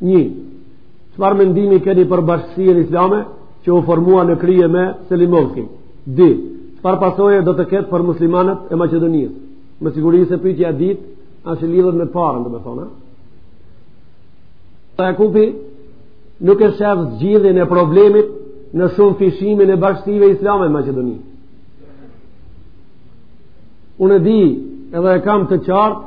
Një, çfarë mendimi keni për bashkësien islame që u formua në krije me Selimovski? Dy, çfarë pasoje do të ketë për muslimanët e Maqedonisë? Me siguri se pytja e ditë asht e lidhët me parën, domethënë Jakupi nuk e shef zgjidhjen e problemit në shumëfishimin e bashkësive islame në Maqedoni. Unë e di edhe e kam të qartë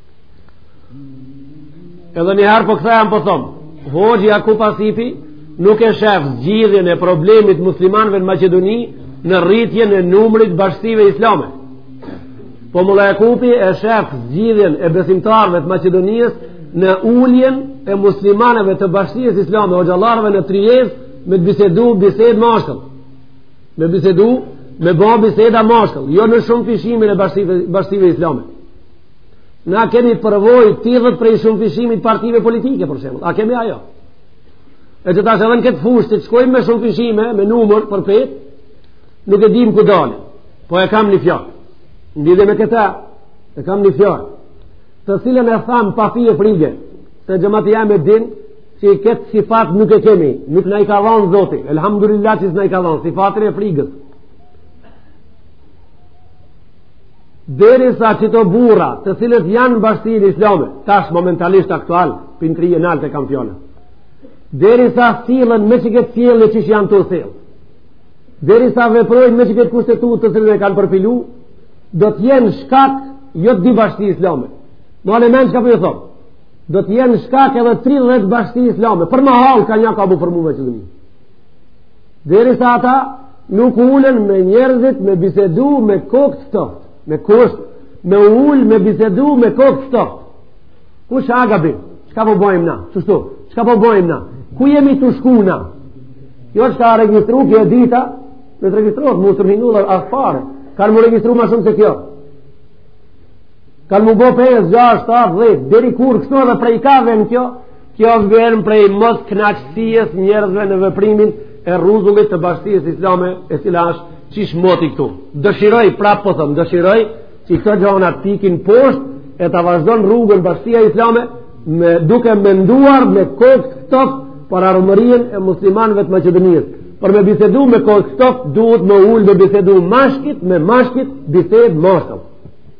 Edhe një herë po kthehem po thom. Hoxhë Jakup Asipi nuk e shef zgjidhjen e problemit muslimanëve në Maqedoni në rritjen e numrit bashkësive islame. Po Mulla Jakupi e shef zgjidhjen e besimtarëve të Maqedonisë në uljen e muslimanëve të bashkësisë islame, hoxhallarëve në trijezë me bisedu bisedë mashkull. Me bisedu me bo biseda mashkull, jo në shumëfishimin e bashkësive islame. Na kemi përvojë të idhët prej shumëfishimit partive politike, për shemë. A kemi ajo? E që tash edhe në këtë fushë, të shkojmë me shumëfishime, me numër, përpjetë, nuk e dim ku dalim. Po e kam një fjalë. Në lidhje me këta, e kam një fjalë. Të cilën e tham pa fije frige, se xhemati jem e din, që i këtë sifat nuk e kemi, nuk na i ka dhanë Zoti, elhamdulillah që s'na i ka dhanë, sifatin e frigës. Derisa qito burra, të cilët janë në bashkësinë islame, tash momentalisht aktual, për në krije nalt e kam fjalën. Derisa sillen me qët sjellje siç janë tu sjellë. Derisa veprojnë me qët kushtetutë të cilën e kanë përpilu, do të jenë shkak, jo të di bashkësi islame. Mane mend çka po ju thom, do të jenë shkak edhe 30 bashkësi islame. Për mahallë ka një ka m'u formu me që dhëmi. Derisa ata nuk ulen me njerëzit me bisedu me kokë të ftoftë, me kusht, m'u ul me bisedu me kokë të ftoftë. Ku asht gabimi? Çka po bojmë na qështu? Çka po bojmë na? Ku jemi tu shku na? Kjo çka u regjistru kjo e dita, në të regjistruat, mu të rhinullat asë pare, kanë m'u regjistru ma shumë se kjo. Kanë m'u bo 5, 6, 7, 10, deri kur kështu edhe prej ka vjen kjo, kjo vjen prej mosknaqësies njerëzve në veprimin e rruzullit të bashkësisë islame e cila është qysh moti këtu. Dëshiroj, prapë po thom, dëshiroj që këto gjona të pikin poshtë e ta vazhdon rrugën bashkësia islame me duke menduar me kokë të ftoftë për ardhmërinë e muslimanëve të Maqedonisë. Por me bisedu me kokë të ftoftë duhet m'u ul me bisedu mashkit me mashkit bisedë mashkull.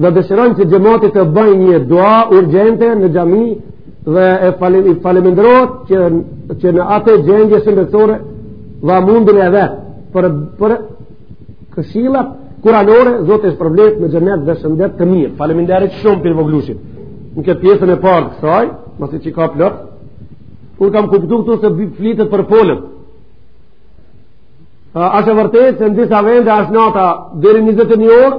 Dhe dëshirojmë që xhemati të bëjnë një dua urgjente në xhami dhe falemenderohet që, që në atë gjendje shëndetësore dhe mundin e vet për, për këshilat kuranore Zoti e shpërbleftë me xhenet dhe shëndet të mirë. Faleminderit shumë për voglushit. Në këtë pjesën e parë të kësaj, mësi që ka plot, kur kam kuptu këtu se flitet për polet, A është e vërtetë se në disa vende është nata deri 21 orë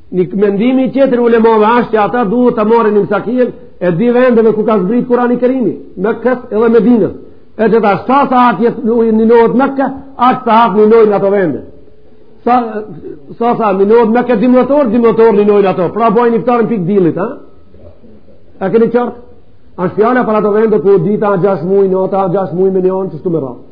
Një mendim tjetër i ulemave është që ata duhet të marrin imsakijen e di vendeve ku ka zbrit Kurani Kerimi, Mekës edhe Medinës. E qeta sa sahat jetë në ujë ninohet Mekka, aq sahat ninohet në ato vende. Sa sa, sa ninohet Mekka 12 orë, 12 orë ninohet ato. Pra bojnë iftarin pik dillit, ha? A keni qartë? A është fjala për ato vende ku dita 6 muaj, nata 6 muaj me një anë, kështu me radhë.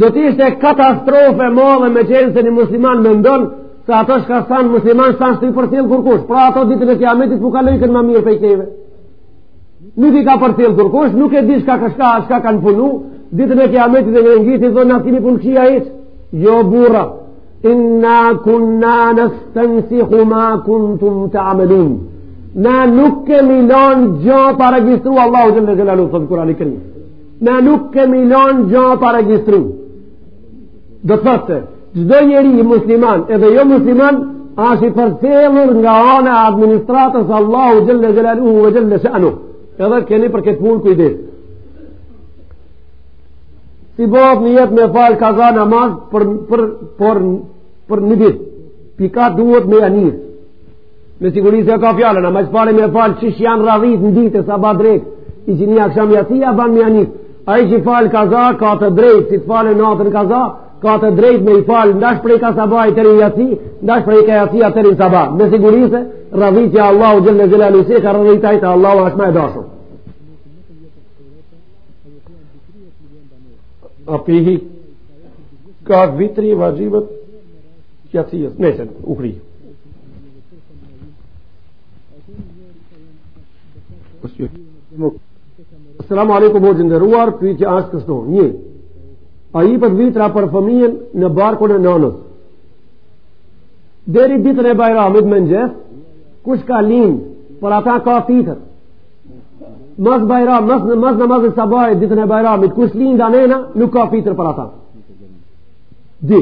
Do të ishte katastrofë e madhe me qenë se një musliman mendon se ato shka s'janë musliman s'asht tu i përcjellë kërkush. Pra ato ditën e kiametit po kalojkan ma mirë pej neve. Nuk i ka përcjellë kërkush, nuk e di shka ka shka, shka kanë punu, ditën e kiametit dhe në ngjitit dhe në kini punë qia iqë. Jo burra, inna kunna nestensihu ma kuntum ta'melun. Na nuk kemi lanë gja pa regjistru Allahu xhele xhelaluhu thotë Kurani Kerim. Ne nuk kemi lanë gja pa regjistru. Do të thotë, çdo njeri musliman edhe jo musliman, ashtë i përcjellur nga ana e administratës Allahu xhele xhelaluhu ve xhele shanuhu. Edhe keni për këtë punë kujdes. Si bëhet nijet me falë kaza namaz për, për, për, për një ditë. Pi ka duhet me ia nisë. Me siguri se ka fjalën, a ma së pari me falë qysh janë radhit në ditë e sabah, drekë, iqindi, aksham, jaci, a ban me ia nisë, ai që fal kaza ka të drejtë, si të falë në atër kaza, ka të drejtë me i falë, ndash prej ka sabahi teri n'jaci, ndash prej ka jacia teri n'sabah. Me siguri se radhitja, Allahu xhele xhelaluhu si e ka radhit ajtë a Allahu asht ma e dashur. A po hika vitri vaxhib, Ja ti, nëse u kri. Selam aleikum hoxhë të nderuar, pyetja është kështu. 1. A ipet vitra për fëmijën në barkun e nënës? Deri ditën e Bajramit mëngjes, kush ka lind, për ata ka fitër. Mas Bajram, mas në mas namazit sabahit ditën e Bajramit, kush lind anena, nuk ka fitër për ata. Di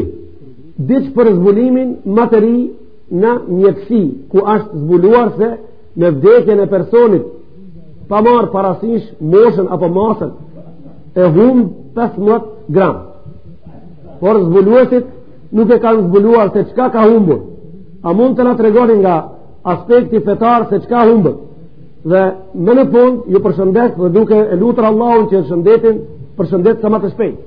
diç për zbulimin më të ri në mjekësi, ku është zbuluar se me vdekjen e personit pa marrë parasysh moshën apo masën e humb 15 gram. Por zbuluesit nuk e kanë zbuluar se çka ka humbur. A mund të na tregoni nga aspekti fetar se çka humbet. Dhe më në fund ju përshëndes dhe duke e lutur Allahun që shëndetin, për shëndet sa më të shpejtë.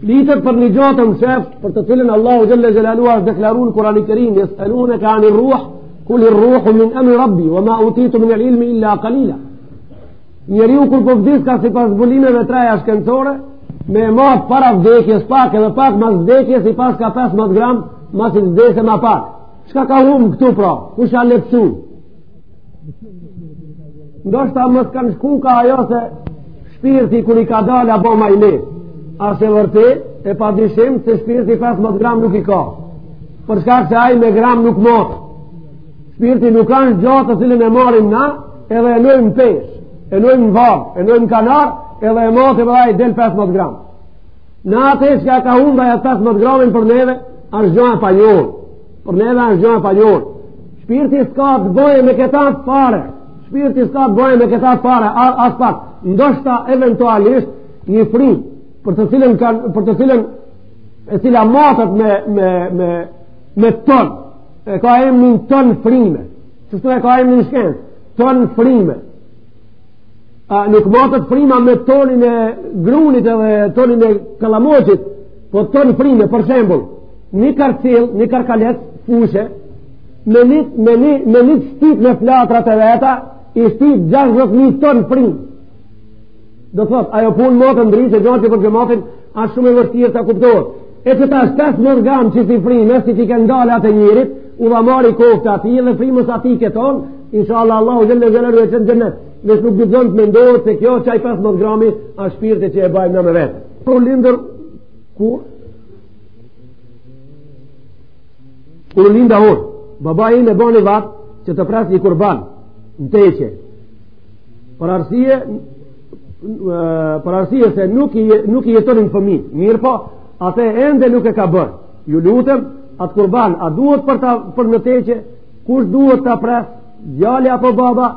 Flitet për një gja të mshefët, për të cilën Allahu xhel-le xhelaluhu asht deklaru n'Kurani Kerim, jes'eluneke ani rruh, kuli rruhu min emri rabbi, wa ma utitum minel ilmi illa kalila. Njeriu kur po vdiska sipas zbulimeve të reja shkencore, me e mat para vdekjes pak edhe pak mas vdekjes i paska 15 gram, masi t'vdese ma pak. Çka ka hum këtu pra, ku shë a lepsu? Ndoshta mos kanë shku kah ajo se shpirti kur i ka dalë a bo ma i lehtë. Asht e vërtetë, e padyshim se shpirti 15 gram nuk i ka. Për shkak se ai me gram nuk matet. Shpirti nuk asht gja të cilën e marrim na, edhe e vnojmë n'peshë, e vnojmë n'vagë, e vnojmë n'kanar, edhe e matim edhe ai del 15 gram. Na atëherë çka ka humb atë 15 gramin për neve, është gja e panjohun. Për neve është gjë e panjohur. Shpirti s'ka të bëjë me këtë fare. Shpirti s'ka të bëjë me këtë fare, aspak. Ndoshta eventualisht një frymë për të cilën kanë për të cilën e cila matet me me me me ton. E ka emrin ton fryme. Kështu e ka emrin n'shkencë, ton fryme. A, nuk matet fryma me tonin e grunit edhe tonin e kallamoqit, po ton fryme, për shembull, një karkcyll, një karkalec fushe, me një, me një, me një shtyt me flatrat e veta, i shtyn 60.000 ton frymë. Do t'thotë, ajo punë matet ndryshe, që gja që për ta matë asht shumë e vështirë të kuptohet. E që ta shtas më rgamë që si fryme, si t'i ketë dalë atij njerit, udha e marë i koftë atij dhe frymës tij, inshallah Allahu ja dhashtë xhenetin Veç nuk guzon të mendohet se kjo, qai 15 grami a shpirti që e bajmë na me vete. Pro lindër, ku? Kur linda un, baba im e bani vad që ta presë një kurban në teqe. Për arsye, për arsye se nuk i, nuk i jetonin fëmijët, mirëpo atë ende nuk e ka bërë. Ju lutem, atë kurban, a duhet për ta pre në teqe, kush duhet ta presë, djali apo baba,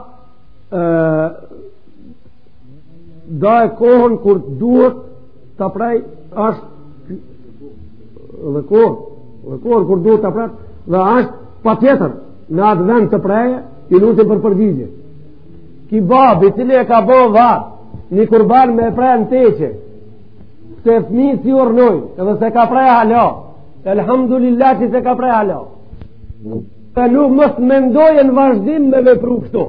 da kohën kur duhet të prej dhe dhe kohën dhe kohën kur duhet të prej dhe është patjetër në atë vend të prej Ju lutem për përgjigje ky babi i cili e ka bo adet një kurban me prej në teqe se fmi s'i jetojnë edhe s'e ka pre hala elhamdulillah që s'e ka pre hala Por mos të mendojë në vazhdim me vepru kështu.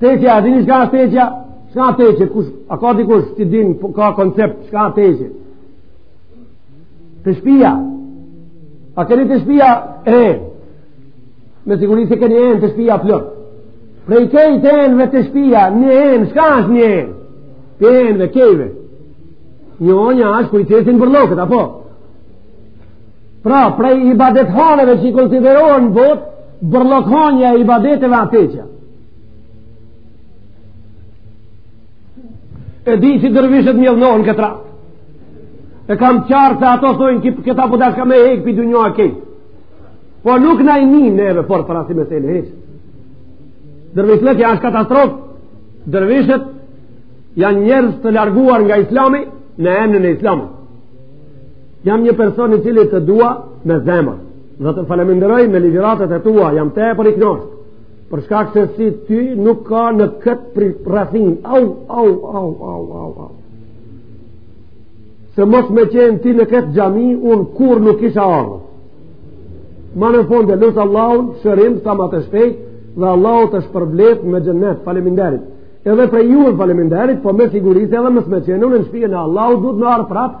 Teqja, a dini shka është teqja? Shka është teqja? Kush, a ka dikush që din, po ka koncept, shka është teqja? Te shpia. A keni te shpia? E, me siguri se keni enë te shpia plot. Prej krejt enëve te shpia, një enë, shka është një enë? Te enëve krejtve. Njona ashtë ku i qesin bërllokët, apo? Pra, prej ibadethaneve që konsiderohen në botë, bërllokhanja e ibadeteve a teqja. E di që dërvishët më idhnohen këtë rast. E kam qartë se ato thojnë këta po dashkan me hekë prej dynjaje krejt. Po nuk na hin neve fort për asi me sene hiç. Dervishllëkja është katastrofë. Dërvishët janë njerës të larguar nga islami në emnën e islamit. Jam një person i cili të dua me zemër. Dhe të falënderoj me ligjëratat e tua, jam tepër i knaqsh. Për shkak se si ti nuk ka në këtë rrethinë. Au, au, au, au, au, au. Se mos me qenë ti në këtë xhami, unë kurrë nuk kisha ardhë. Ma në fund e lusë Allahun, shërim, sa ma të shpejt, dhe Allahu të shpërbleftë me xhennet, faleminderit. Edhe prej juve faleminderit, po me siguri se edhe mos me qenë unë në shpijën e Allahut, duhet me ardhë prapë,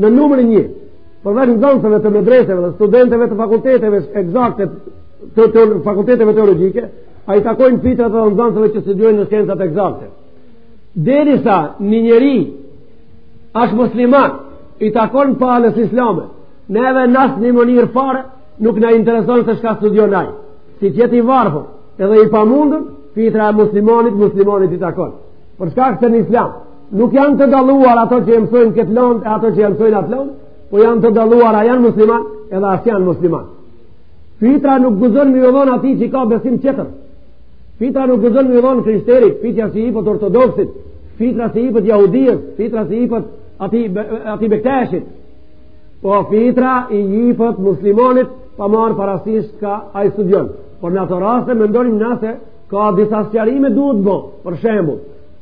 në numër një, përveç nxënësve të medreseve dhe studenteve të fakulteteve egzakte të, të, të fakulteteve teologike, a i takojnë fitrat edhe nxënësve që studiojnë në shkencat egzakte. Derisa një njeri është musliman, i takon palës islame, neve në asnjë mënyrë fare, nuk na intereson se shka studion ai. Si të jetë i varfën, edhe i pamundun, fitra e muslimonit, muslimonit i takon. Për shkak se në islam, Nuk janë të dalluar ato që e mësojnë këtë lëndë e ato që e mësojnë atë lëndë, po janë të dalluar a janë musliman edhe a s'janë musliman. Fitra nuk guxon m'u dhon atij që ka besim tjetër. Fitra nuk guxon m'u dhon krishterit, fitra s'i ipet ortodoksit, fitra s'i ipet jehudit, fitra s'i ipet atij atij bektashit. Po fitra i ipet muslimanit pa marr parasysh çka ai studion. Por në ato raste mendoj se ka disa sqarime duhet bë. Për shembull,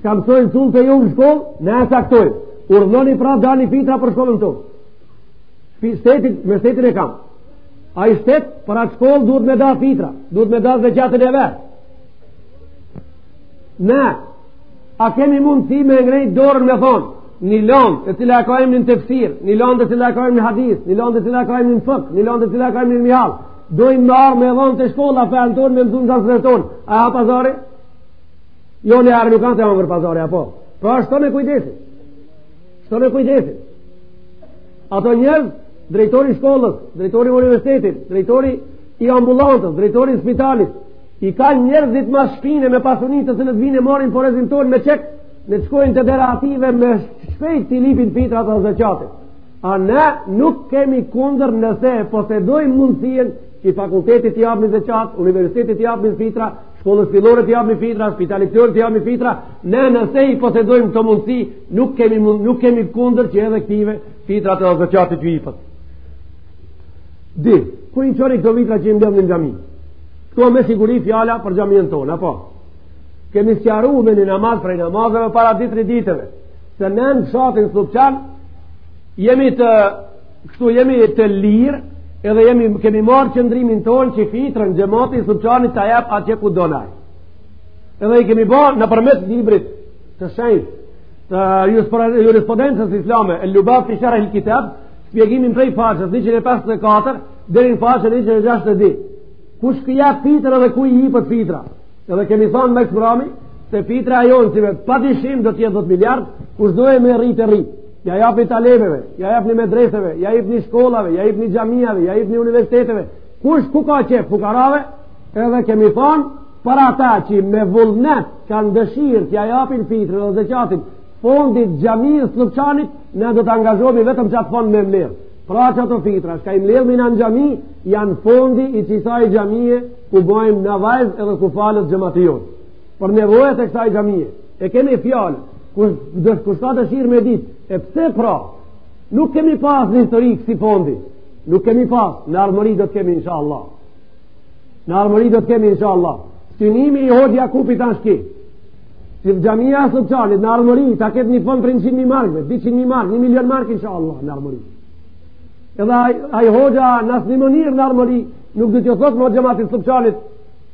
Shka mësojnë sulë të ju në shkollë, ne e saktojnë. Urdhoni pra dani fitra për shkollën të. Shtetin, me shtetin e kam. Ai shtet, për atë shkollë duhet me da fitra, duhet me da zeqatin e vet. Ne, a kemi mundësi me ngrejt dorën me thonë, një lëndë e cila e ka emrin tefsir, një lëndë e cila e ka emrin hadith, një lëndë e cila e ka emrin fikh, një lëndë e cila e ka emrin ilmihal. Dojmë me ardhë e vonë te shkolla, fenë tonë me mësu nxënësit tonë. A ha pazari? Jo more nuk ka të hangër pazari, apo? Pra shtoni kujdesin. Shtoni kujdesin. Ato njerëz, drejtori i shkollës, drejtori i universitetit, drejtori i ambulantës, drejtori i spitalit, i kanë njerëzit mas shpine me pasunit të se në të vinë e marrin por e zintojnë me çek, ne të shkojmë te dera e tyve ma shpejt t'i lypim fitrat dhe zeqatet. A ne nuk kemi kundër nëse posedojmë mundësinë që fakultetit të japim zeqat, universitetit të japim fitra, shkollës fillore të japim fitra, spitalit të japim fitra, ne nëse i posedojmë këto mundësi, nuk kemi, nuk kemi kundër që edhe këtive fitrat edhe zeqati t'ju jipet. Dy, ku i çoni këto fitra që i mbledhni në xhami? Këtu me siguri fjala për xhaminë tonë, apo? Kemi sqaru me një namaz prej namazeve para dy-tri ditëve, se ne në fshatin Sllupçan jemi të Kështu jemi të lirë edhe jemi kemi marrë qëndrimin tonë që fitrën xhemati i Sllupçanit ta jep atje ku don ai. Edhe i kemi ba nëpërmjet librit të shenjtë të jurisprudencës islame, el-Lubab fi sherh el-Kitab, shpjegimin prej faqes 154 deri në faqen 162. Kush jap fitër dhe ku i jipet fitra? Edhe kemi thonë më së mbrami, se fitra e jonë, sivjet pa dyshim do t'jetë 10 miliard, kush don me rritë e rrit. Ja japni talebeve, ja japni medreseve, ja japni shkollave, ja japni xhamiave, ja japni universiteteve. Kush ku ka qef fukarave, edhe kemi thonë, për ata që me vullnet kanë dëshirë t'ja japin fitrën dhe zeqatin fondit xhamisë së Sllupçanit, ne do të angazhohemi vetëm çat fond me mledhë. Pra çato fitra, shka i mledhmi na në xhami, janë fondi i çisaj xhamie ku bojmë na vaz edhe ku falet xhemati jonë. për nevojat e kësaj xhamie e kemi fjalën, kush, dësh, kush ka dëshirë me ditë, e pse pra, nuk kemi pas në histori kësi fondi, nuk kemi pas, në ardhmëri do të kemi, insha Allah. Në ardhmëri do të kemi, insha Allah. Synimi i hoxhë Jakupit asht që xhamia e Sllupçanit, në ardhmëri, ta ketë një fond prej 100.000 markave, 200.000 marka, 1 milion marka, insha Allah, në ardhmëri. Edhe ai, ai hoxha në asnjë mënyrë në ardhmëri, nuk do t'i thotë më xhematit të Sllupçanit,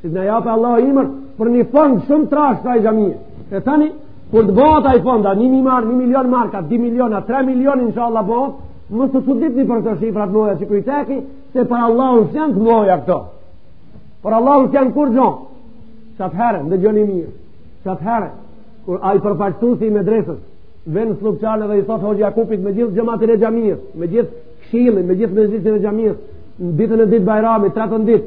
si t'na japë Allahi ymër për një fond shumë trashë të xhamisë e tani kur të bëhët a i fonda një një marë, një milion marka, dy milion a tre milion insha Allah bëhet mos t'çuditeni për këto shifra të mëdha që po i thekni se për Allahun s'janë të mëdha këto për Allahun s'janë kurgjo që atëherë, ndëgjoni mirë që atëherë, kur ai përfaqësuesi i medresës vjen Sllupçan e dhe i thotë hoxhë Jakupit me gjithë xhematin e xhamisë me gjithë këshillin, me gjithë mexhlisin e xhamisë në ditën e dytë Bajrami, tretën ditë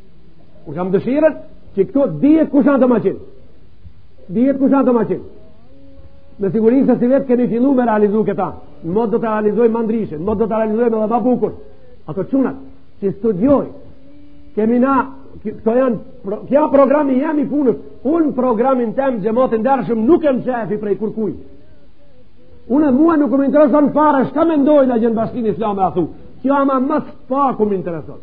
Unë kam dëshirën që këto dhjetë gusha të maqin. Dhjetë kusha të maqin. Me siguri se sivjet kemi fillu me realizu këta. Në mot do ta realizojmë ma ndryshe, në mot do ta realizojmë edhe ma bukur. Ato çunat, që studiojn, kemi na, këto janë, pro, kja programi jem i punës, unë programin tem xhemat i ndershëm nuk e mçefi prej kurkujt. Unë, e mua nuk më intereson fare, çka mendojnë atje në bashkësinë islame a ktu. Kjo a ma së paku më intereson.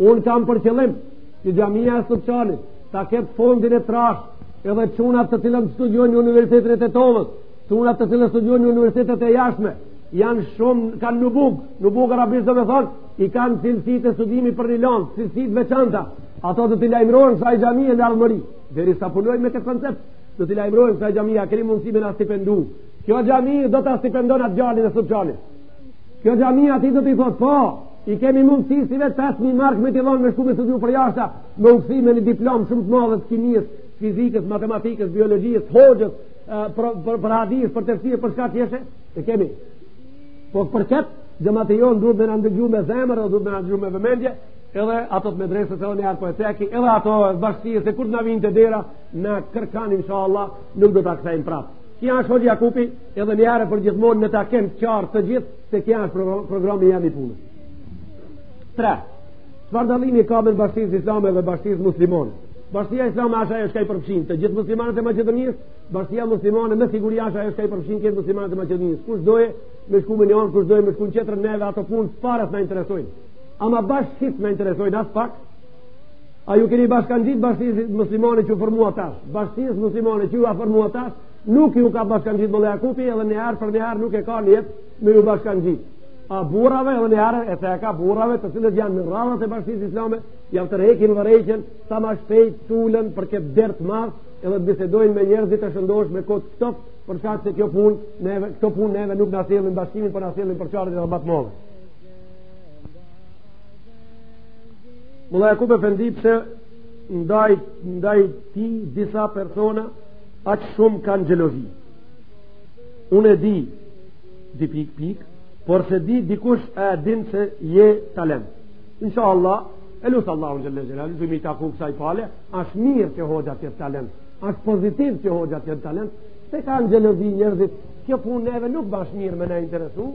Unë kam për qëllim që xhamia e Sllupçanit ta ketë fondin e trashë edhe çunat të cilët studiojnë në Universitetin e Tetovës, çunat të cilët studiojnë në universitetet e jashtme, janë shumë kanë nubug, nubug arabisht domethënë, i kanë cilësitë e studimit për një lëndë, cilësi të veçanta. Ato do t'i lajmërohen ksaj xhamie në ardhmëri, derisa punojmë me këtë koncept, do t'i lajmërohen ksaj xhamie a keni mundësi me na stipendu. Kjo xhami do ta stipendon atë djalin e Sllupçanit. Kjo xhami atij do t'i thotë, po, i kemi mundësi sivjet pesë mijë marka me t'i dhonë me shku me studiu përjashta, me u kthy me një diplomë shumë të madhe të kimisë, fizikës, matematikës, biologjisë, hoxhës, për, për, për hadis, për tefsir, për çka tjetër, e kemi. Po për këtë, xhemati jonë duhet me na ndëgju me zemër, duhet me na ndëgju me vëmendje, edhe ato të medresës edhe njëherë po e theki, edhe ato bashkësisë e kur të na vijnë te dera, na kërkojn, insha Allah, nuk do ta kthejmë prapë. Kja është Hoxhë Jakupi edhe njëherë përgjithmonë ne ta kemi qartë të gjithë se kja është programi jem i punës. Tre, çfarë dallimi ka mes bashkësisë islame dhe bashkësisë muslimane? Bashkësia islame asht ajo çka i përfshin të gjithë muslimanët e Maqedonisë, bashkësia muslimane me siguri asht ajo çka i përfshin krejt muslimanët e Maqedonisë. Kush don me shku në njënën, kush don me shku në tjetrën, neve ato punë fare s'na interesojnë. Ama bashkësitë s'na interesojnë aspak, A iu keni bashkangjitë bashkësisë muslimane që u formua tash? Bashkësisë muslimane që u formua tash, nuk iu ka bashkangjitë Mulla Jakupi edhe një herë për një herë nuk e ka nijet me iu bashkangjitë. A burrave edhe një herë e theka burrave të cilët janë në radhët e bashkësisë islame, ja tërheqi vërejtjen sa ma shpejt t'ulen për këtë dert të madh, edhe të bisedojnë me njerëzit e shëndoshë me kokë të ftohtë për shkak se kjo punë neve këto punë neve nuk na sjellin bashkimin, por na sjellin përçarje të mëdha. Mulla Jakub efendi përse ndaj, ndaj ti disa persona aq shumë kanë xhelozi. Unë e di, di pikë pikë, por s'e di dikush e din se je talent. Insha Allah, e lus Allahun xhel-le xhelaluhu mi taku kësaj pale, ashtë mirë që hoxha të jetë talent, ashtë pozitiv që hoxha të jetë talent, se kanë xhelozi njerëzit, kjo punë neve nuk bash mirë me na interesu,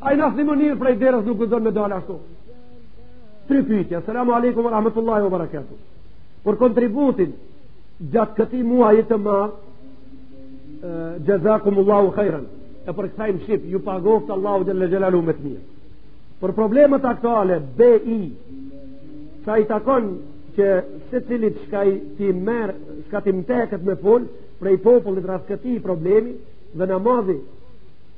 Ai nesër as ni njeri prej derës nuk guxon me dalë ashtu. Tri pytje, selamu alejkum wa rahmetullahi wa barakatuh. Për kontributin, gjatë këtij muaji të madh, xhezakumullahu khajran, e po e thaj në shqip, ju pagoftë Allahu xhel-le xhelaluhu me të mirë. Për problemet aktuale, BI, sa i takon që secilit çka t'i merr, çka t'i teket me fol, prej popullit rreth këtij problemi, dhe namazi,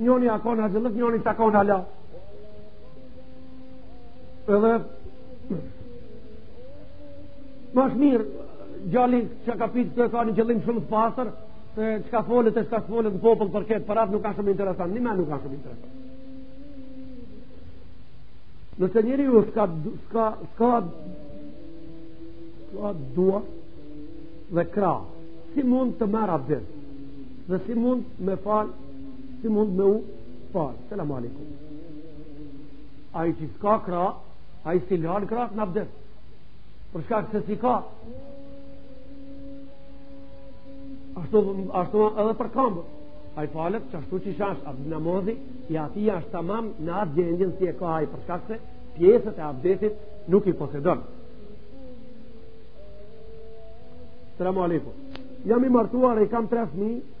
Njoni a konë haxhillëk, njoni s'a konë hala. Edhe... Ma është mirë, djali që ka pytë e ka një qëllim shumë të pastër, se çka folet e çka folet në popull për ketë, për atë nuk a shumë interesant, njime nuk a shumë interesant. Nëse njeriu s'ka, s'ka, s'ka, s'ka duar dhe krah, si mund të marrë abdes, dhe si mund m'u falë si mund me u falë. Selamu alejkum. Ai që s'ka krah, ai s'i lan krahët n'abdes. Për shkak se s'i ka. Ashtu, ashtu edhe për kambë. Ai falet ashtu qysh asht, edhe namazi i atij asht tamam në atë gjendjen si e ka ai për shkak se pjesët e abdesit nuk i posedon. Selamu alejkum. Jam i martuar, i kam 3 fëmijë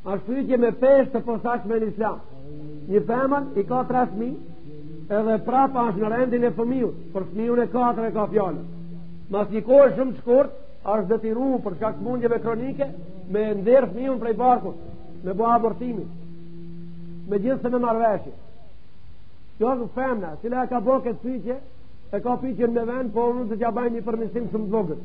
Ashtë pytje me peshë të posaçme në islam. Një femën i ka tre fmi, edhe prap është në rendin e fëmijut, për fëmijun e katërt e ka fjalën. Mas një kohë shumë të shkurt, është detyru për shkak smundjeve kronike, me nxjerr fëmijun prej barkut, me bo abortimin, megjithëse me marrëveshje. Kjo është femna, cila e ka bo këtë pytje, e ka pytjen me vend, po unë do t'ja baj një përmirësim shumë të vogët.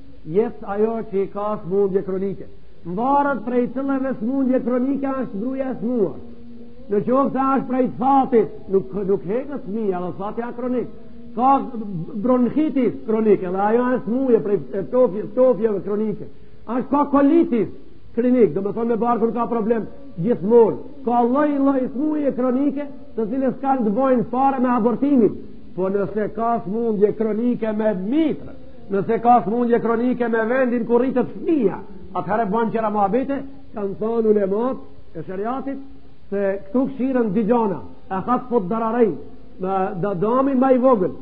Pyet ajo që i ka smundje kronike. Mvaret prej cilave smundje kronike është gruja e smurë. Në qoftë se është prej fytit, nuk, nuk heket fmija, edhe fyti a kronik. Ka bronhitis kronik, dhe ajo është smuje prej ftofje, ftofjeve kronike. Ashtë ka kolitis kronik, domethonë me barkun ka problem gjithmonë. Ka lloj, lloj smuje kronike, të cilat s'kanë të bojnë fare me abortimin, po nëse ka smundje kronike me mitrë, Nëse ka smundje kronike me vendin ku rritet fëmija, atëherë banë qëra ma bete, kanë thanë ulemat e sheriatit, se këtu kqyren dy gjana, ehafud dararejn, da dami ma i vogël,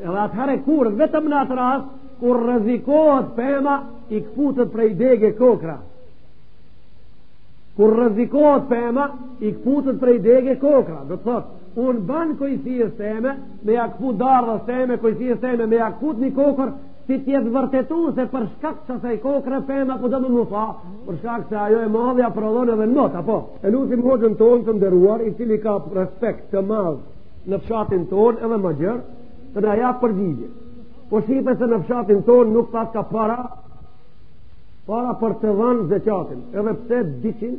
edhe atëherë kur, vetëm në atë rast, kur rrezikohet pema, i këputet prej dege kokrra. Kur rrezikohet pema, i këputet prej dege kokrra, do të thotë, Unë ban kojshisë teme, me ja këputë dardhës teme, kojshisë teme, me ja këputë një kokërr, si t'jetë vërtetu se për shkak të asaj kokrre pema po do me m'u tha, për shkak që ajo e madhja prodhon edhe në mot, apo? E lusim hoxhën tonë të nderuar, i cili ka respekt të madh në fshatin tonë edhe më gjerë, të na japë përgjigje. Po shihet se në fshatin tonë nuk paska para, para për të dhanë zeqatin, edhe pse 200,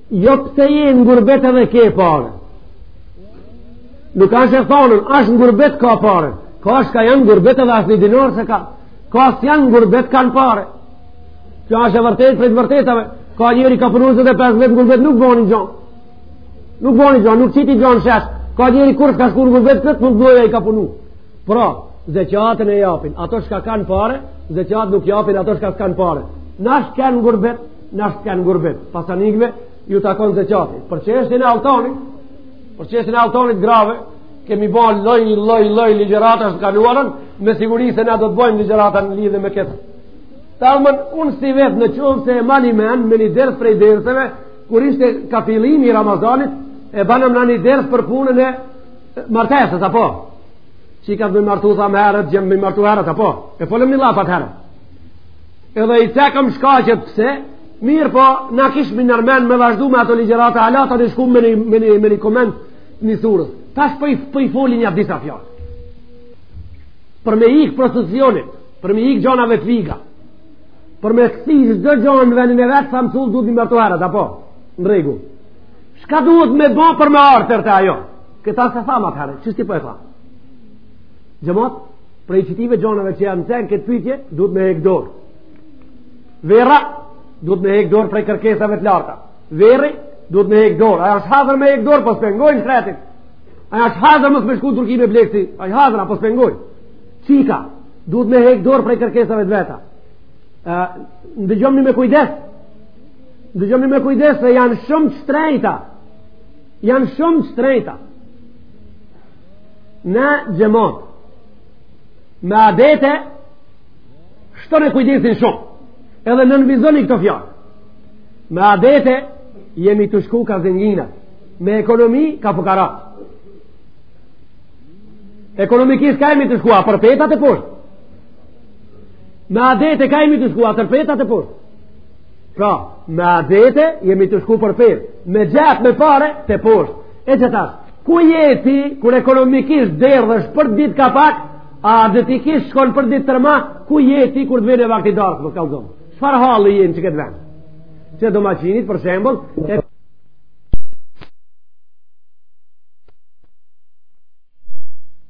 Jo pse je në gurbet edhe ke pare. Nuk asht e thanun, asht në gurbet ka pare. Ka asi çka janë në gurbet edhe asnjë dinar s'e ka. Ka asi janë në gurbet kanë pare. Kjo asht e vërtetë, prej të vërtetave. Ka njeri ka punu 25 vjet në gurbet, nuk boni gjo. Nuk boni gjo, nuk qiti gjo në shesh. Ka njeri kurrë s'ka shku në gurbet, këtë nuk dojë e i ka punu. Pra, zeqatin e japin, ata çka kanë pare, zeqat nuk japin, ata çka s'kanë pare. N'dash kanë në gurbet, N'dash kanë n'gurbet, pasanikëve ju takon zeqati. Për çështjen e alltunit, për çështjen e alltunit grave, kemi bo lloj, lloj, lloj ligjërata n'të kaluarën, me siguri se na do të bojmë ligjërata në lidhe me këtë. Tash unë si vetë në qoftë se e mani men me një ders prej derseve, kur ishte ka fillimi i Ramazanit, e bamë një ders për punën e martesës, apo? Si ka me u martu, thamë herët, djemt me u martu herët, apo? E folëm një llaf atëherë. Edhe i cekëm shkaqet pse, mirëpo, na kishim nërmen me vazhdu me ato ligjërata, ama tash shkum me një, me një, me një koment një sures. Tash po po i foli nja disa fjalë. Për me ikë prostitucionit, për me ikë gjonave të liga, për me kthy çdo gjo në venin e vet, thamë cullët duhet me u martu herët, apo, në rregull. Çka duhet me bo për me ardhë te ajo? Këta s'e thamë atëherë, që tashti po e thamë? Xhemat, prej qëtyne gjonave që janë cekë n'këtë pytje, duhet me hekë dorë. Vjehrra, duhet me hekë dorë prej kërkesave të larta. Vjehrri, duhet me hekë dorë. Ajo është hazër me hekë dorë, po s'pengojnë shretit. Ajo është hazër mos me shku në Turki me ble kësi. Ajo hazër, po s'pengojnë. Çika, duhet me hekë dorë prej kërkesave të veta. Ndëgjomni me kujdes. Ndëgjomni me kujdes, se janë shumë t'shtrejta. Janë shumë t'shtrejta. na xhemat me adete shtone kujdesin shumë edhe nënvizoni këto fjallë me adete jemi tu shku ka zenginat me ekonomi ka fukarat ekonomikisht ka jemi tu shku a përpjetë a teposhtë me adete ka jemi tu shku a përpjetë a teposhtë pra me adete jemi tu shku përpjetë me xhep me pare teposhtë E qitash, ku je ti, kur ekonomikisht derdhesh për ditë ka pak, adetikisht shkon për ditë tërma, ku je ti, kur të vene vakti dar, më kallzon. Çfarë halli je në qët vend? Që domaqinit, për shembull, e...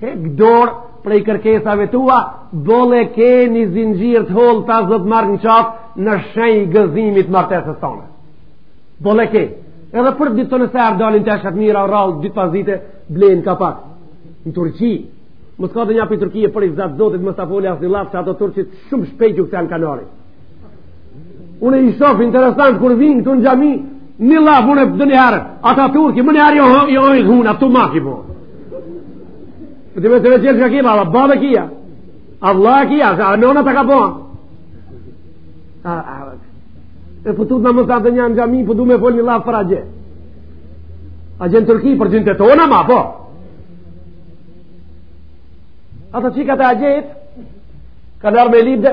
Hek dorë prej kërkesave tua, boll e ke një zinxhir të hollë ta zëtë marrë në qafë në shenjë gëzimit martesës tonë. Boll e ke, edhe për ditë të nesër dalin teshat mira o rrallë, ditë pas dite, blen ka pak. Në Turqi, mos ka dhe nja pi Turqie për rizat Zotit, mos ta foli asnjë llaf që ato Turqit shumë shpejt ju këtë janë kanarit. Unë i shof interesant kur vin këtu në xhami, një llaf unë do një herë. Ata turki më një herë jo jo i dhun ato mafi po. Po ti më të vjen çka ki ba, a baba ki a. A vlla ki a, a nona ta ka bën. A a. E po tutna mos ta dhënë në xhami, po du me fol një llaf për agjë. A gjenë Turki për gjente tona ma, po. Ata qika të agjet, ka nërë me libde,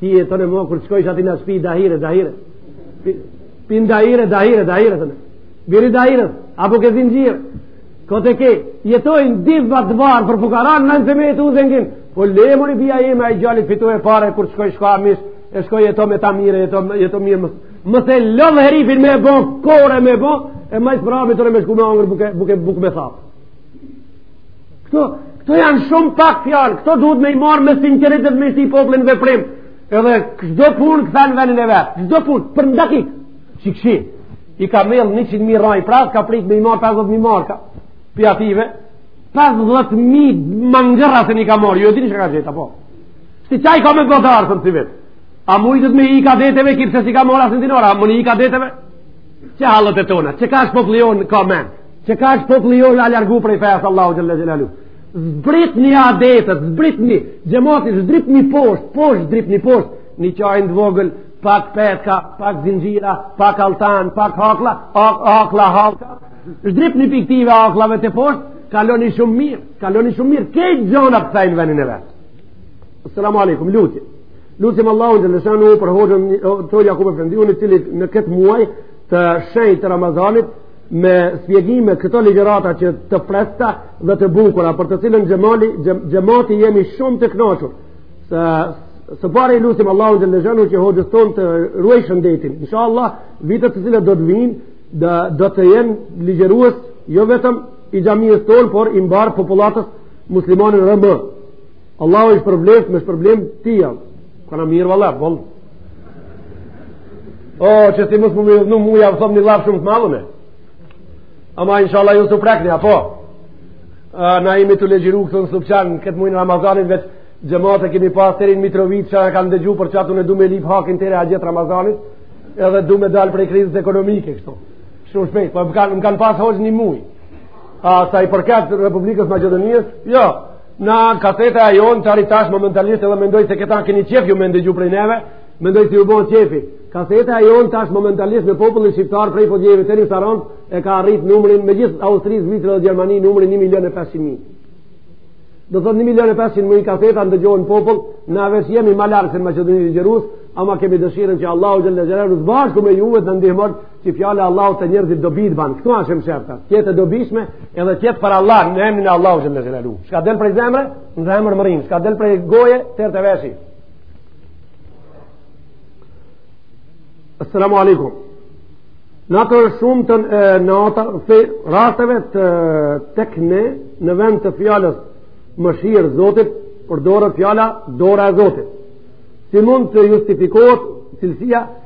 Ti e të në mua kur të shkojsh aty në shpi dahire, dahire. Bin dahire, dahire, dahire, të në. Biri dahire, apo ke zinxhir. Kot e ke, jetojnë ditë bat të varë për fukaran, në në të me të uzen gjimë. Po le mori bija ime, ai djali të fiton pare, kur të shkojsh ka mish, e shko jeto me ta mirë, jeto, jeto mirë më. Mos e lodh herifin me bo, kore me bo, e majtë prabit të në me shku me hangër buke, buke, buke me thapë. Këto, këto janë shumë pak fjalë, këto duhet me i marrë me sinqeritet me si popullin dhe prim, edhe çdo punë kthen venin e vet, çdo punë, për një dakik, që këshi, i ka mbledh 100.000 raj pras, ka prit me i marrë 50.000 marka, pi ative, 50.000 mangër asnjë s'ka marrë, ju e dini që ka gjithë, apo? Si qaj ka me bo darsëm sivjet, a mujtet me ik adeteve, edhe pse s'i ka marrë asni dinar, a mun i ik adeteve, qe hallet e tona, qe ka është populli jon, ka menë, Qe ka është populli jonë a largu prej fejës Allahu Xhel-le Xhelaluhu Zbritni adetet, zbritni xhemat, zbritni poshtë, poshtë, zbritni poshtë, një çejz të vogël, pak petka, pak zinxhira, pak altan, pak hakla, ak, akla, hallka, zbritni pi ktive hallkave teposhtë, kaloni shumë mirë, kaloni shumë mirë, krejt gjonat kthejnë venin e vet. Assalamu alaikum, lutje. Lutim Allahun xhel-le shanuhu për hoxhën tonë Jakup Efendiun i cili në këtë muaj të shenjtë të Ramazanit me shpjegime këto ligjërata që të freskëta dhe të bukura për të cilën xhemati, xhemati jemi shumë të knaqur se, së pari i lusim Allahun xhelle shanuhu që hoxhës tonë t'i ruajë shëndetin insha Allah vitet të cilat do të vijnë dhe do të jetë ligjërues jo vetëm i xhamisë tonë por i mbarë popullatës muslimane në Rrmë Allahu e shpërbleftë me shpërblimet e tija kana mirë valla, valla O, oh, që si mësë më më dhënu mu, ja vësëm një llaf shumë të madhe. Ama, inshallah, ju s'e prekni, a po? A, na jemi të ligjëru këtë në subqan, këtë mujin e Ramazanit, veç xhematë e kemi pas të rinë Mitrovicë, që e kanë dëgju për qatun e du me lyp hakin të gjithë Ramazanit, edhe du me dalë prej krizës ekonomike, kështu. Shumë shpejt, po më kanë, më kanë pas hoxhë një muj. A, sa i përket Republikës Maqedonisë, jo, Na kaseta e jonë tash për tash momentalisht edhe mendoj se këta keni qejf ju me ndëgju prej neve, mendoj se ju bon qejfi. Kaseta e jonë tash momentalisht në popullin shqiptar prej podjeve të risaron e ka arrit numrin me gjithë Austri, Zvicër dhe Gjermani numrin 1 milion e 500.000. Do thot 1 milion e 500.000 kaseta ndëgjohen n'popull, na veç jemi ma larg se në Maqedoni dhe Gjerus, ama kemi dëshirën që Allahu xhelle xhelaluhu, s'bashku me juve t'na ndihmon Që fjala e Allahut te njerëzit dobi të bajë, këtu ashtë mshefta, t'jetë e dobishme, edhe t'jetë për Allah, në emnin e Allahut xhelle xhelaluhu. Çka del prej zemre, në zemër mrrin, çka del prej goje, deri te veshi. Assalamu alaikum. Në ato të shumtën e rasteve te tek ne në vend të fjalës mëshirë e Zotit, përdoret fjala, dora e Zotit. Si mund të justifikohet cilësia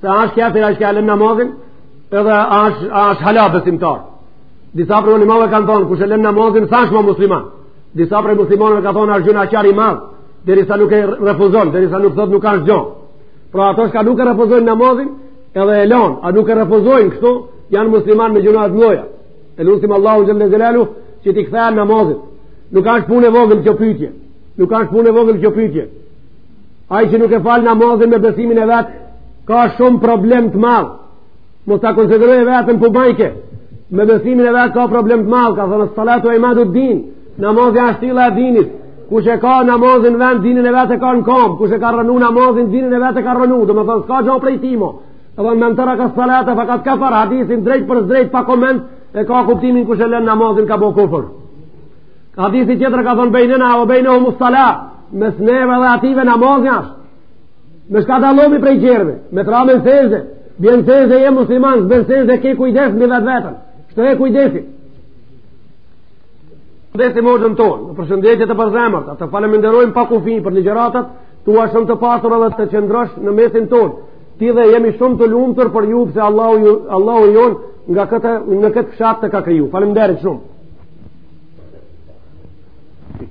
Se a asht qafir ai qi e len namazin, edhe a asht, asht hala besimtar. Disa prej ulemave kanë thonë, kush e len namazin, s'asht mo musliman. Disa prej muslimanëve kanë thonë, ashtë gjunahqar i madh, derisa nuk e refuzon, derisa nuk thot nuk ashtë gjo. Pra ato çka nuk e refuzojnë namazin, edhe e lanë, a nuk e refuzojnë këta janë muslimanë me gjunahe t'mdhoja. E lusim Allahun xhelle xhelaluhu, që t'i kthehen namazit. Nuk ashtë punë e vogël kjo pytje. Nuk ashtë punë e vogël kjo pytje. Ai që nuk e fal namazin me besimin e vet, ka shumë problem të madh. Mos ta konsiderojë veten për bajke. Me besimin e vet ka problem të madh, ka thënë salatu imadu din. Namazi është shtylla e dinit. Kush e ka namazin n'vend dinin e vet e ka në kom, kush e ka rrënu namazin dinin e vet e ka rrënu, domethënë s'ka gjë prej tij mo. Edhe men tereke salate fekad kefer hadithi drejtpërdrejt pa koment e ka kuptimin kush e lën namazin ka bë kufr. Hadithi tjetër ka thënë bejnena ve bejnehum sala mes neve dhe atyve namazi asht. Me shka ta lomi prej qafirve, me të ramen sejze, bjen sejze e musliman, bjen sejze ke kujdes në vetveten, shtoje kujdesin. Kujdesit në hoxhën tonë, një përshëndetje të përzemërt, të faleminderojmë pa kufi për ligjëratat tua shumë të pasura edhe të qëndrosh në mesin tonë, ti dhe jemi shumë të lumtur për ju, pëse Allahu, Allahu jonë nga këtë, në këtë fshat të ka kriju. Faleminderit shumë.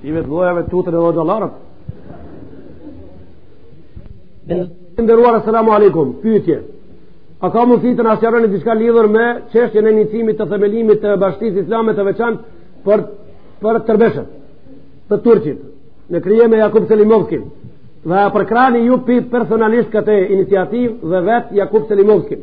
Ti vetë lojave tutën e hoxhallarët. Të nderuar asalamu alaykum. Pyetje. A ka mundësi të na sqaroni diçka lidhur me çështjen e inicimit të themelimit të Bashkësisë Islame të veçantë për torbeshët e turqit në krye me Jakub Selimovskin dhe a përkrani ju si personalisht këtë iniciativë dhe vet Jakub Selimovskin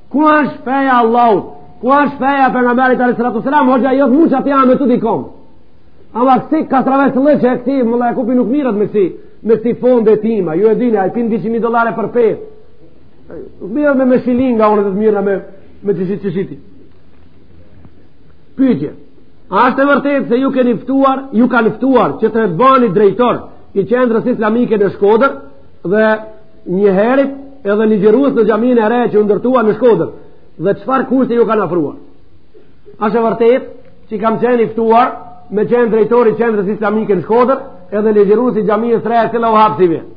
Ku është feja e Allahut? Ku është feja e Pejgamberit alejhi salatu selam? Hoxha, jo të mu që ati amë të dikom. Ama kësi kastraves të lëqe, kësi më la e kufi nuk mirët me kësi, me kësi fond e tima. Ju e dini, ai pin 200.000 dolare për pet. Nuk mirët me me shilin nga unë dhe të mirët me, me të shqit shqiti. Pyetje. A është e vërtetë se ju keni ftuar, ju kanë ftuar që të bëheni drejtor i qendrës islamike në Shkodër dhe Njëherit edhe ligjërues në xhaminë e re që u ndërtua në Shkodër dhe çfarë kushte ju kanë afruar. Asht e vërtetë që kam qenë i ftuar me qenë drejtor i qendrës islamike në Shkodër edhe ligjërues i xhamisë së re e cila u hap sivjet.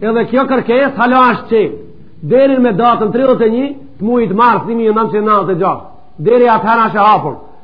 Edhe kjo kërkesë hala asht e çelë. Deri me datën 31 të mujit mars 1996. Deri atëherë asht e hapur.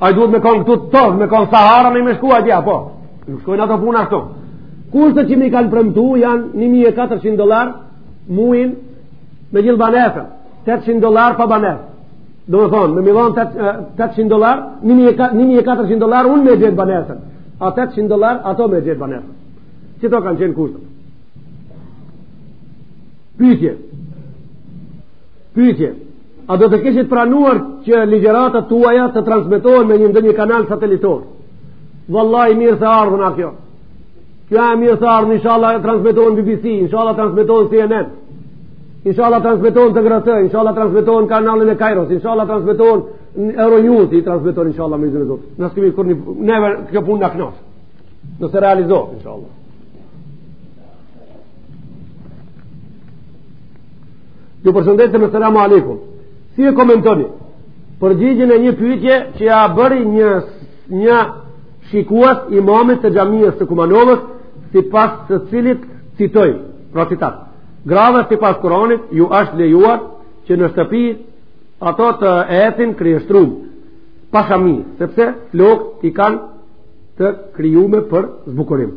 Ai duhet me kanë këtu tokë, me kanë Sahara me i me shkua atje, po. Nuk shkojnë ato punë ashtu. Kushtet që m'i kanë premtu janë 1400 dollarë mujin me gjithë banesën. 800 dollarë pa banesë. Domethonë, me m'i lon 800 dollarë, 1400 dollarë unë me e gjet banesën. A 800 dollarë ata me gjet banesën. Qito kanë qenë kushtet. Pyetje. Pyetje. A do të kishit pranuar që ligjëratat tuaja të transmetohen me ndonjë kanal satelitor? Vallahi e mirëseardhun a kjo. Kjo e mirëseardhun, inshallah transmetohen BBC, inshallah transmetohen CNN. Inshallah transmetohen te Graci, inshallah transmetohen kanalin e Kairos, inshallah transmetohen Euronews, i transmetohen inshallah me zonë. Na skemi kurni neve kjo punë na knos. Do të realizohet inshallah. Ju përshëndes me selamu alejkum. Si e komentoni? Përgjigjen e një pytje që ia bëri një, një shikues imamit të xhamisë së Kumanovës sipas të cilit citoj, pra citat. Grave sipas Kuranit ju është lejuar që në shtëpi ato të ecin kryeshtrum pa shami, sepse flokt i kanë të krijume për zbukurim.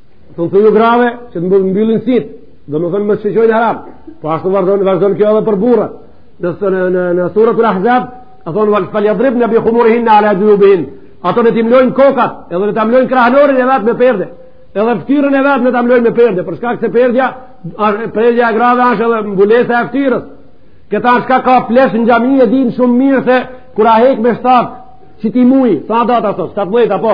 Thuju grave që të mbëllë mbyllin sytë, dhe me thënë mos shiqojnë haram, po ashtu vazhdojnë, vazhdojnë kjo edhe për burra. Në, në, në, në suretul Ahzab, a thonë vel fel jadribne bihumurihinne ala xhujubihin, ato në timlojnë kokat, edhe në ta mlojnë krahnorin e vet me perde, edhe ftyrën e vet në ta mlojnë me perde, për shkak se perdja, perdja e grave asht edhe mbulesa e ftyrës. Këta është ka ka flesh në xhami e din shumë mirë se kura hek me shtatë, që ti mui, sa data sot, 17 apo,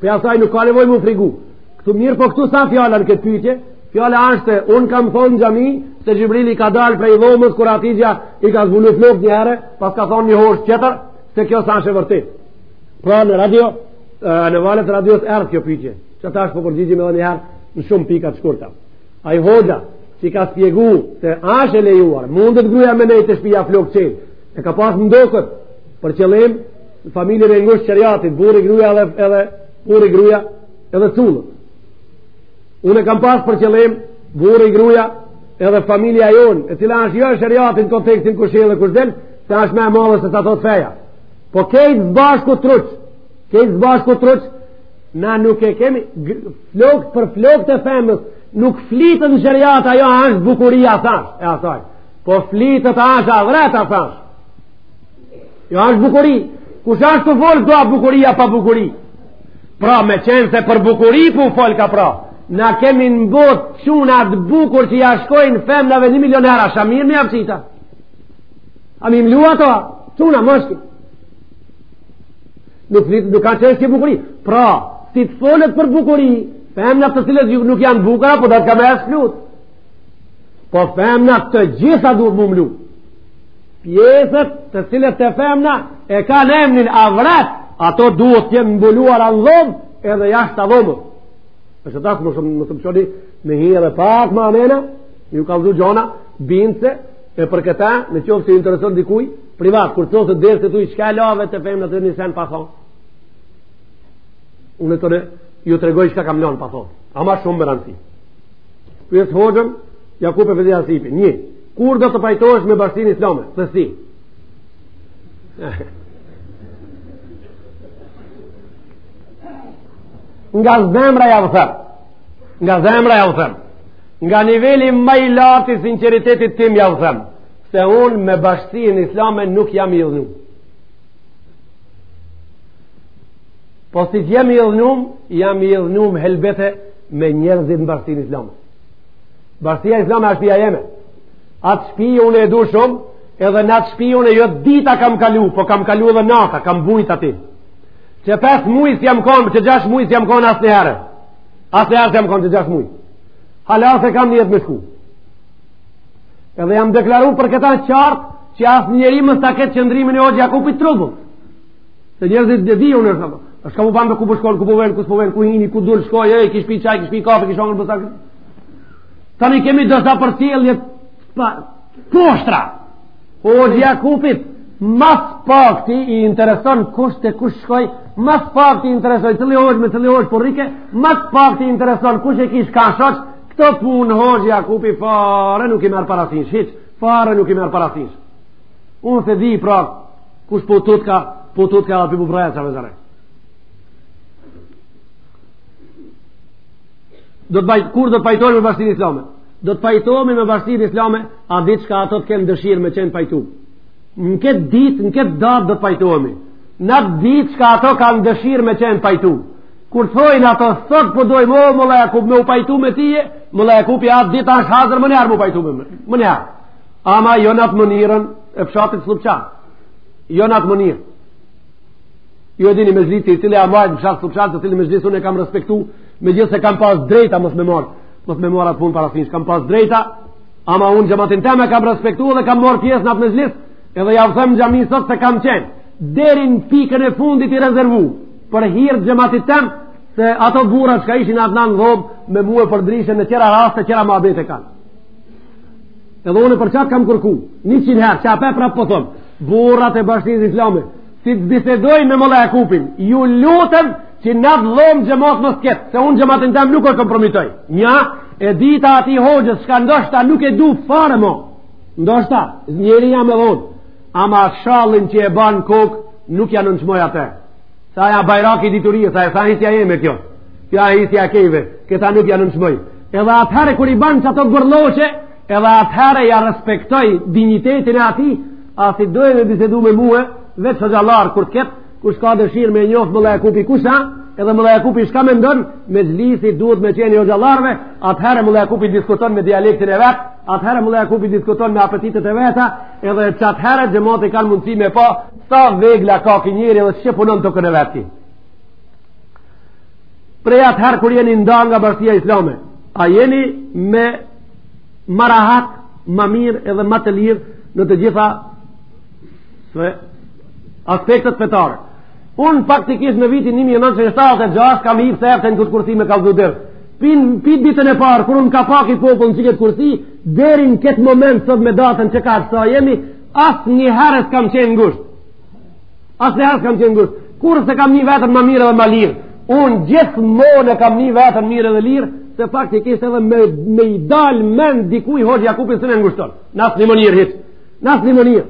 Për asaj nuk ka nevoj me u frigu. Këtu mirë po këtu s'a fjala në këtë pytje, fjala asht se, unë kam thonë xhami, se Xhibrili ka dalë prej dhomës, kur Hatixhja i ka zbulu flokt një herë, pas ka thonë një hoxhë tjetër, se kjo s'asht e vërtet. Pra në radio, në valët e radios erdh kjo pytje, që tash po përgjigjem edhe një herë, në shumë pika t'shkurta. Ai hoxha, që ka spjegu, se asht e lejuar, mundet gruja me nejtë te shpija flokçelë, e ka pas ndokt, për qëllim, në familjen e ngusht sheriati, burri gruja edhe, edhe burri gruja edhe cullët. Unë e kam pas për qëllim, burri gruja edhe familja jonë, e cila është jo sheriati në kontekstin kush hy dhe kush del, se është ma e madhe se sa thot feja. Po kejtë zbashku truq, kejtë zbashku truq, na nuk e kemi, flok për flokt e femnës, nuk flitet në sheriat ajo është bukuria thash, e asaj. Po flitet asht avret, thash. Jo është bukuri. Kush është tu folë do a bukuri a pa bukuri. Pra me qenë se për bukuri po folka pra. Na kemi në botë çuna të bukur që ia shkojnë femnave një milion hera. Sha mirë një apsita. A me i mlu ato? Çuna mashti. Nuk, nuk ka qenë se bukuri. Pra, si të folet për bukuri, femnat të cilat ju nuk janë bukura, po dolka me e zblu. Po femnat të gjitha duhet me mlu. Pjesët të cilat te femna e kanë emnin avret, ato duhet të jenë mbuluar a në dhomë edhe jashta dhome. E që takë më shumë më të më qëni me hy edhe pak ma mrena, ju ka vëzhu gjona, binëse, e për këta, në qoftë se intereson dikuj, privat, kur të të të dërë të tuj, çka lave te femna të një sen pa thonë? Unë atëherë ju tregoj çka kam lënë pa thonë. Ama shumë me rëndësi. Përshëndes hoxhën, Jakup efendi Asipi, një, Kur do të pajtohesh me bashkësinë islame? Se si? Nga zemra ja u them. Nga zemra ja u them. Nga niveli ma i lartë i sinqeritetit tim ja u them. Se un me bashkësinë islame nuk jam idhnu. Po siç jam idhnum, jam idhnum helbete me njerëzit në bashkësinë islame. Bashkësia Islame është shpia jeme. Atë shpi unë e du shumë, edhe në atë shpi unë e jo dita kam kalu, po kam kalu edhe nata, kam bujt aty. Që pesë muj s'jam konë, që gjashtë muj s'jam konë asnjëherë. Asnjëherë s'jam konë që gjashtë muj. Hala s'e kam nijet me shku. Edhe jam deklaru për këta qartë, që asnjëri mos ta ketë qëndrimin e hoxhë Jakupit turbull. Se njerëzit dhe di unë e shumë. Shka mu pamë dhe ku po shkon, po ku po vjen, po ku s'po vjen, ku hini, ku dul, shkoj, e, kish pi çaj, kish pi kafe, kish hongër, bësak. Tani kemi disa përcjellje poshtra. Hoxhë Jakupit, mas pakti i intereson kush te kush shkoj, mas pakti i intereson cili hoxhë me cilin hoxhë po rrike, mas pakti i intereson kush e kish ka shaq, këto punë hoxhë Jakupi fare nuk i merr parasysh, fare nuk i merr parasysh. Unë s'e di prap kush po tutka, po tutka dhe pipu braja që me zare. do të bajt, kur do të pajtohemi me bashkësinë islame? Do të pajtohemi me bashkësinë islame, at ditë çka ato të kenë dëshirë me qenë pajtu. Në këtë ditë, në këtë datë do të pajtohemi. N'at ditë çka ato kanë dëshirë me qenë pajtu. Kur t'thojnë ato, sot po dojmë, o, Molla Jakup, me u pajtu me tije, Molla Jakup, ja, ditë ashtë hazër, menjëherë me u pajtu menjëherë. Ama, jo në atë mënirën, e fshatit Sllupçan. Jo në atë mënirë. Ju e dini mexhlisin, i cili a mbajt në fshat Sllupçan, të cilin mexhlis, unë e kam respektu, me gjithë se kam pas drejta, mos me marrë, mos me marrë atë punë parasysh, kam pas drejta, ama unë xhematin tem kam respektu dhe kam marrë pjesë në atë mexhlis, edhe ja u them në xhami sot se kam qenë, deri n'pikën e fundit i rezervu, për hir xhematit tem, se ato burra çka ishin atë natë n'dhomë, me mue përndryshe në qera raste, qera muhabete kanë. Edhe unë për qatë kam kërku, njëqind herë, prapë e prapë po thom, burrat e bashkësisë islame, Si të bisedojnë me Molla Jakupin, ju lutem që n'at dhomë xhemat mos t'ket, se un xhematin tem nuk e komprometoj. Nja, e dyta atij hoxhës, çka ndoshta nuk e du fare mo. Ndoshta njeri jam idhnu, ama shallin që e ban n'kokë, nuk ja nënçmoj atë. Se a bajrak diturie, s'a sall hisja jeme kjo. Kjo a hisja krejve, këta nuk ja nënçmoj. Edhe atëherë kur i ban çato gurlloçe, Edhe atëherë ja respektoj dinjitetin e ati, a si dojë me bisedu me muhe, vetë hoxhallarë kur të ketë, kush ka dëshirë me njoftë Mulla Jakupi kush a, edhe Mulla Jakupi shka mendon, mexhlisi duhet me qenë i hoxhallarëve, atëherë Mulla Jakupi diskuton me dialektin e vet, atëherë Mulla Jakupi diskuton me apetitet e veta, edhe që atëherë xhemati e kanë mundësi me pa, sa vegla ka ki njeri dhe që punon të kënë vetë ki. Prej atëherë kur jeni nda nga bashkësia islame, a jeni me ma rahat, ma mirë edhe ma të lirë në të gjitha aspektet fetare. Unë faktikisht në vitin 1976 kam hip sefte n'këtë kursi me kallzu ders. Pi, pi ditën e parë, kur unë ka pak i popullë në që këtë kursi, deri n'këtë moment sot me datën që kaq sa jemi, asnjëherë s'kam qenë ngushtë. Asnjëherë s'kam qenë ngusht. Kurrë s'e kam ni veten ma mirë dhe ma lirë. Unë gjithmonë e kam ni veten mirë dhe lirë, se faktikisht edhe me, me i dalë men dikuj hoxhë Jakupin se e ngushton. N'asnjë mënyrë hiç. N'asnjë mënyrë.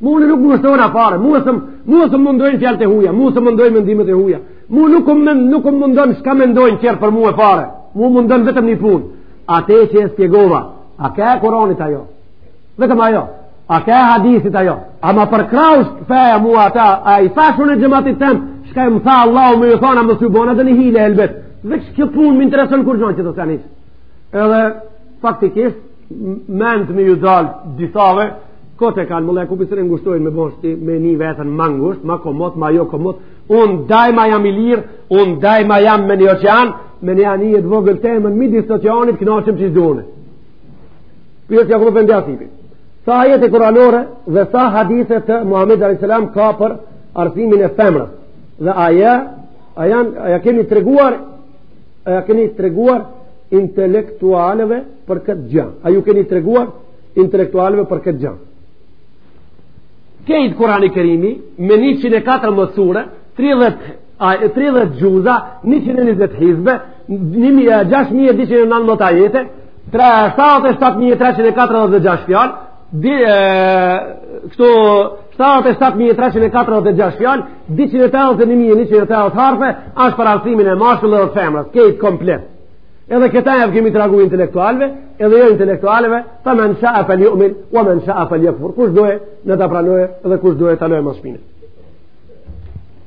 Mu nuk m'ngushton fare. Mu s'm, mu s'm mundojnë fjalët e huja. Mu s'm mundojnë mendimet e huja. Mu nuk më nuk më mundon shka mendojnë tjerët për mue fare. Mu mundon vetëm një punë. Ate që e spjegova. A ka e Kuranit ajo? vetëm ajo a ka hadithit ajo a ma përkrah feja mua ata a i thashë unë xhematit tem shka më tha Allahu me ju thonë mos bona dhe një hile elbet dhe që kjo pun më intereson kurgjo tjetër sanis edhe faktikisht mend me ju dal disave kot e kanë Mulla Jakupin s'e ngushtojnë me boshti me ni veten ma ngusht ma komot ma jo komot unë daima jam i lirë unë daima jam në një oqean me një anije t'vogël temen midis të oqeanit kënaqem që i Pyet Jakup efendi Asipi. Sa ajete kuranore dhe sa hadithe të Muhamedit alayhis salam ka për arsimin e femrës. Dhe aja, a janë a ja keni treguar a ja keni treguar intelektualëve për këtë gjë. A ju keni treguar intelektualëve për këtë gjë. Kejt Kurani Kerimi me 114 sure, 30 A e 30 xhuza, 120 hizbe, 6219 ajete, 37346 fjalë, di e, këto 77346 fjalë, 259180 harfe, është për arsimin e mashkullit dhe femrës, kejt komplet. Edhe këta e kemi tregu intelektualve, edhe jo intelektualve, fe men shae fel jumin, ve men shae fel jekfur, kush dojë në të pranojë, edhe kush dojë të lojë më shpinit.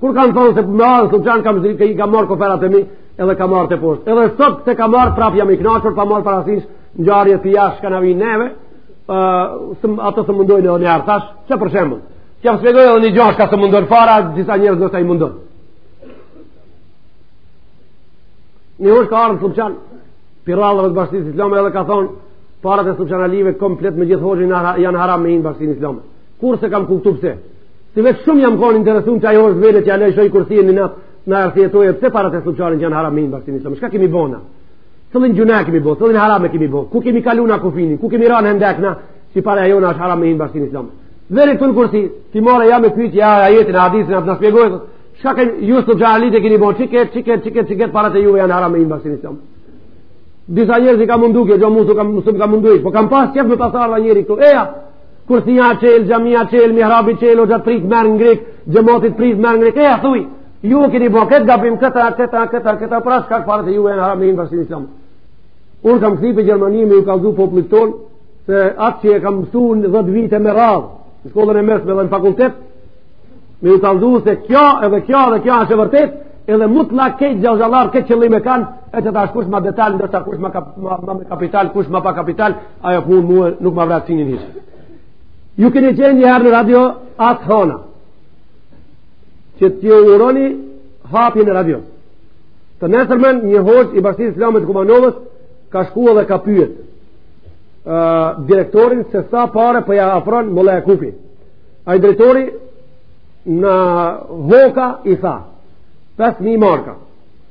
Kur kanë thonë se me ardh Sllupçan kam zri, i kam marrë koferat e mi, edhe kam marrë teposhtë. Edhe sot se kam marrë prapë jam i kënaqur, pa marrë parasysh ngjarje të jashtë kanë vënë neve, ë uh, ato s'më mundojnë edhe një herë tash, çka për shembull. T'jau shpjegoj edhe një gja që s'ka më mundu fara, disa njerëz i mundon. Një hoxhë ka ardhur n'Sllupçan, pi krerëve të bashkisë islame edhe ka thonë parat e sllupçanalive komplet me gjithë hoxhin janë haram me hi n'bashkësi islame. Kurrë s'e kam kuptu pse. Si vetë shumë jam konë interesun që ai le të vije, qe ja lëshoj kursijen, le t'na e arsyetojë pse paret e Sllupçanit janë haram me hi n'bashkësi islame. Shka kemi bo na? Cillin gjynah kemi bo, cillin haram e kemi bo. Ku kemi kalu na kufinin, ku kemi ranë hendek na si parja jonë është haram me hi n'bashkësi islame. Le t'hin në kursi, ti more ja me pyjtë, ja ajetin, hadisin, le t'na spjegojë, shka kemi, ju sllupçanalit e keni bo, qiket, qiket, qiket, qiket, paret e juve janë haram me hi n'bashkësi islame. Disa njerëz i ka mundu kjo, gjo, mu s'um ka, mu s'um ka mundu po kam pas qef me pas ardh ai njeri këtu, eja, Kursia qel, xhamia qel, mihrabi qel, hoxha t'prit, t'merr ngryk, xhemati t'prit, t'merr ngryk, eja thuj, ju keni bo, këtë gabim, këta, këta, këta, këta, për ata shkak paret e juve janë haram me hi n'islame. Unë kam kthy pi Gjermanie me ju kallzu popllit tonë, se atë që e kam mësu në dhët vite me radhë, në shkollën e mesë me dhe në fakultet, me ju kallzu se kjo edhe kjo edhe kjo asht e vërtet, edhe hoxhallarët kejt këtë qëllim e kanë, e qetash kush ma detalë, ndërsa kush ma, ma, ma, ma kapital, kush ma pa kapital, Ajo punë mua nuk ma vret sinin hiç. Ju keni qenë një herë në radio Hana. Që t'ia uroni hapjen e radios. Të nesërmen një hoxhë i bashkësisë islame të Kumanovës ka shku dhe ka pyet uh, direktorin se sa pare po ja afron Mele Kupi. Ai drejtori në hoka i tha 5.000 marka.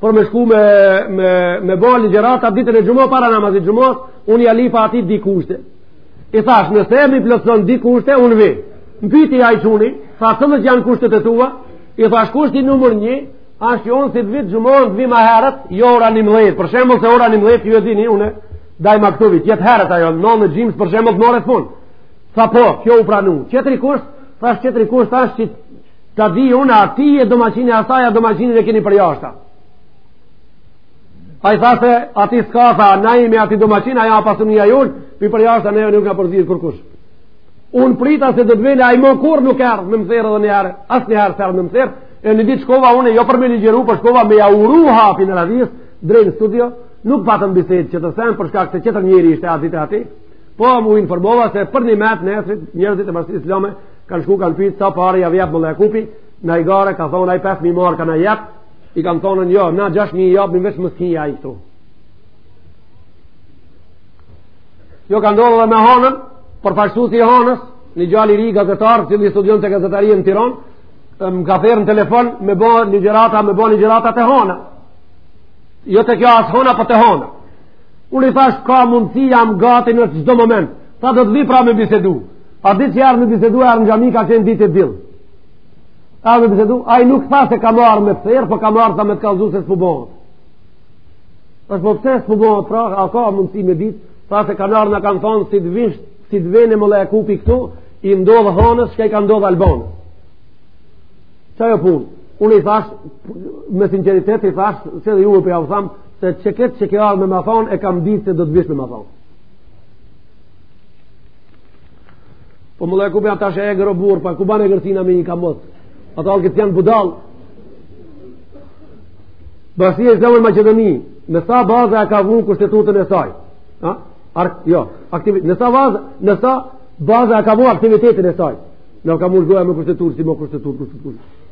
Por me shku me, me, me bo ligjërata ditën e xhumas, para namazit xhumas, unë ja lipa atij di kushte. I thash, nëse m'i plotson di kushte, unë vi. Më piti ai çuni, tha cilat janë kushtet e tua, i thash kushti numër një, ashtë që unë ditën e xhuma, të vi ma herët, jo ora njëmdhetë. Për shemëll se ora njëmdhetë, ju e dini, unë dajma këtu vij, pak herët ajo, në nënë gjimës për shemëll të more të punë. Tha po, kjo u pranu. Tjetri kusht, thash tjetri kusht, thash që Ta di unë a ti je domaqin a s'je domaqin a e keni pi jashta. Ai tha se ati s'ka, tha, na jemi ati domaqin, ai pa asnjë arsye, pi përjashta neve nuk na përzihet kërkush. Unë prita se do të vije, ai më kurr nuk erdhë me m'thirr dhe njëherë, asnjëherë s'erdh me m'thirr, e një ditë shkova unë, jo për me ligjeru, por shkova me ja uru hapjen e radios, deri n'studio, nuk patëm bisedë qat sen, për shkak se tjetër njëri ishte ati të ati, po më informova se përnime të nesrit, njërëzit e bashsisë islame, kanë shku kanë pyet sa pare ja jep mulla Jakupi, na i gare ka thonë ai 5000 marka na jep, i kanë thonë jo, na 6000 jap më vetëm skin ja ai këtu. Kjo ka ndodhur edhe me Hanën, për fashtusi i Hanës, një djalë i ri gazetar, që një studion të gazetarije në Tiron, më ka thirrë në telefon, me bo ligjërata, me bo ligjërata te Hana. Jo te kjo asi Hana, po te Hana. Unë i thashë, ka mundësi jam gati në çdo moment. Tha do të vij pra me bisedu. Atë ditë që ardh me bisedu, ardh në xhami ka qenë ditë e diel. Ardh me bisedu, ai nuk tha se kam ardhë me pësirë, po kam ardhë sa me të kallzu se s'po bohet. Thashë po pse s'po bohet, pra, a ka mundësi me ditë, tha se kam ardhë, më kanë thonë si të vishë, si të vene mulla Jakupi këtu, i ndodh Hanës, çka i ka ndodh Albanës. Ç'a ajo punë? Unë i thashë, me sinceritet i thashë, edhe juve po jav tham, se qe këtë që ke ardhë me më thonë, e kam ditë se do të vish me më thonë. Po mulla Jakupi a tash e e gërë burrë, pa ku banë e gërëtina me një kamot. A talë këtë janë budallë. Bashkësia Islame n'Maqedoni, në sa baza e ka vunë kushtetutën e saj. A? Ar, jo, aktivit, në sa baza, në sa baza e ka vunë aktivitetin e saj. Në ka mund gojë me kushtetutë, si me kushtetutë, kushtetutë.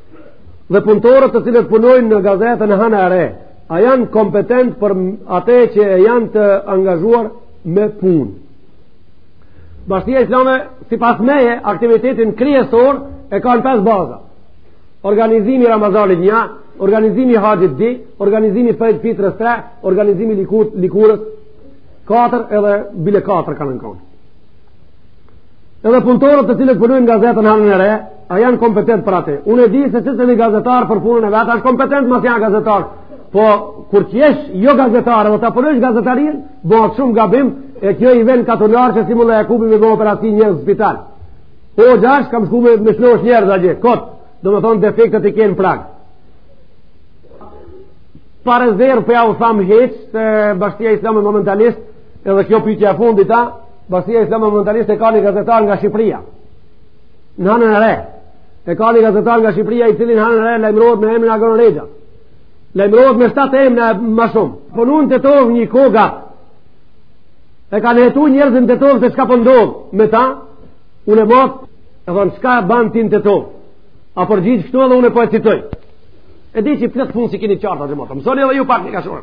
Dhe punëtorët të cilët punojnë në gazetën Hana e Re, a janë kompetent për atë që janë të angazhuar me punë. Bashkësia Islame, sipas meje, aktivitetin kryesor e ka në pes baza. Organizimi i Ramazanit një, organizimi i haxhit dy, organizimi i fit fitrës tre, organizimi i likur, likurës katër edhe bile katër kanë në konë. Edhe punëtorët të cilët punojnë n'gazetën Hana e Re, a janë kompetent për atë. Unë e di se çdo një gazetar për punën e vet është kompetent me qenë gazetar. Po kur ti je jo gazetar, do ta punosh gazetarinë, bëhet shumë gabim e kjo i vjen katolar që si mulla Jakupi me bo operacion në spital. Po ja s'kam shku me me shnosh njerëz atje. Kot, do me thonë defektet i kanë prap. Pa rezervë po jau tham heqë se Bashkësia Islame momentalisht Edhe kjo pyetje e fundit a, Bashkësia Islame momentalisht e ka një gazetar nga Shqipëria. Në Hanën e Re. E ka një gazetar nga Shqipëria i cili në Hanën e Re lajmërohet me emrin Agron Rexha. Lajmërohet me shtatë emra më shumë. Po në Tetovë një koga. E kanë hetuar njerëz në Tetovë se çka po ndodh me ta. Unë mot, i thonë çka bën ti në Tetovë. Ai përgjigjet kështu edhe unë po e citoj. E di që plot punë s'i keni qartë atë më. Mësoni edhe ju pak një kashorë.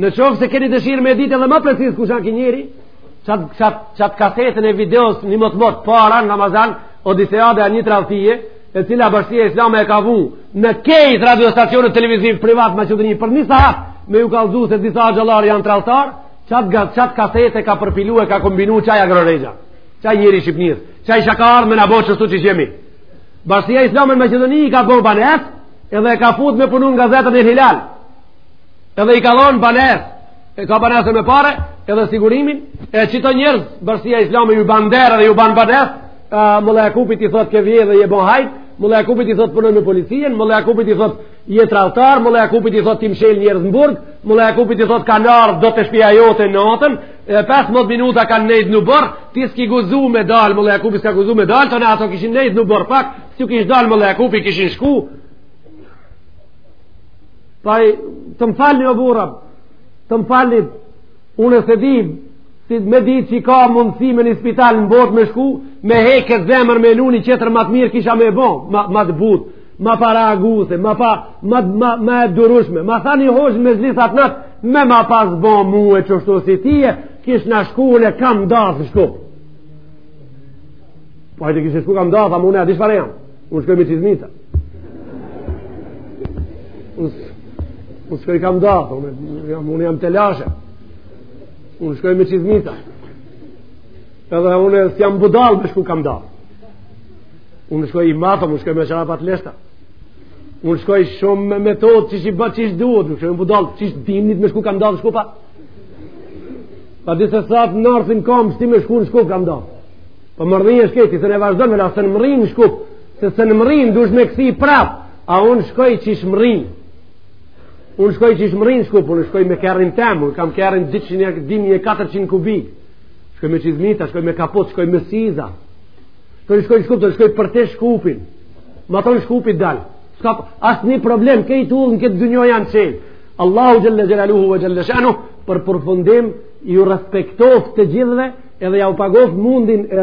Në qofë se keni dëshirë me ditë edhe më precis kush janë ki njeri, qatë qat, qat kasetën e videos një më të mot para Ramazan, Odiseada e një tradhtie, e cila bashkësia islame e ka vu në kejt radiostacionet televiziv privat me qitë një për një sahat, me ju kalzu se disa hoxhallarë janë tradhtar, qatë qat kasetë e ka përpilu e ka kombinu qaj agroregja, qaj njeri shqipnirë, qaj shakarë me na bo qështu që shemi. Bashkësia islame në Maqedoni ka bërë banesë, edhe e ka fut me punu n'gazetën e Hilal, edhe i ka dhonë banes e ka banesën me pare edhe sigurimin e qito njerëz bashkësia islame ju bandere dhe ju ban banes Mulla Jakupit i thot ke vje dhe je bon hajn Mulla Jakupit i thot punon me policinë Mulla Jakupit i thot je tradhtar Mulla Jakupit i thot ti mshel njerëz në burg Mulla Jakupit i thot kanë ardhë te shpia jote atë natë e 15 minuta kanë nejt në borë ti s'ki guzu me dalë Mulla Jakupi s'ka guzu me dalë të në ato kishin nejt në borë pak s'ju kish dalë Mulla Jakupi kishin shku Paj, të më falni o burra, të më falni, unë s'e di, si me ditë që ka mundësi në një spital në botë me shku, me hekë ket zemër me vnu ni qetër ma të mirë kisha me bon, ma të butë, ma pa reaguese, ma pa, ma, ma, ma e durushme, ma tha një hoxhë mexhlis atë natë, me ma pas bon mue qështu si tye, kishna shku unë kambdathë shku. Po ti kishe shku kambdathë, ama unë e di çfare janë. Unë shkoj me çizmet. Unë s'shkoj kambdathë, po, unë jam të lashe. Unë shkoj me çizmet. Edhe unë s'jam budall me shku kambdathë. Unë shkoj i mathë, unë shkoj me çarapa t'leshta. Unë shkoj shumë me metodë, që që i ba qysh duhet, unë s'jam budall, qysh dimnit me shku kambdathë, shku pa. Për disa sahat në Mërrinë kam, shti me shku në Shkup kambdathë. Po Mërrinë e shkreti, se ne vazhdojnë me la, se në Mërrinë në Shkup, se se në Mërrinë, dush me kësi prap, a unë shkoj që ishë më rrinë. Unë shkoj që ishë më rrinë në shkup, unë shkoj me kerrin tem, unë kam kerrin 2400 kubik, shkoj me çizmet, shkoj me kapot, shkoj me syza, shkoj shkoj shkup, të shkoj përtej Shkupit, matanë Shkupit dal, s'ka asnjë problem, kejt udhët në këtë dynja janë çelë, Allahu xhel-le xhelaluhu ve xhel-le shanuhu, për përfundim, ju respektoj të gjithve, Edhe jau pagoftë mundin e,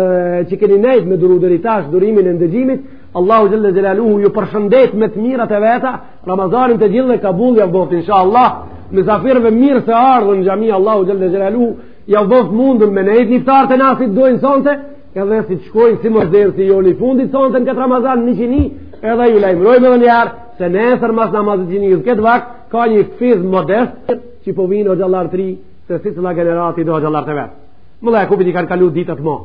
që keni nejt me duru deri tash, durimin e ndëgjimit, Allahu Xhel-le Xhelaluhu ju përshëndet me të mirat e veta, Ramazanin të gjithëve kabul jau bëftë, insha Allah, mysafirëve mirë se ardhët në xhami, Allahu Xhel-le Xhelaluhu, jau bëftë mundin me nejt në iftar të nasit dojnë sonte, edhe si të shkojnë si më zërë si jo një fundit sonte në këtë Ramazan një qini, edhe ju lajmërojmë edhe njëherë, se nesër mas namazit qi n'këtë vakt, ka një hfiz modest, që po vijnë hoxhallarë tri, Se si cila gjeneratë i do gjallët të vetë. Mulla Jakupit i kanë kalu ditët mo.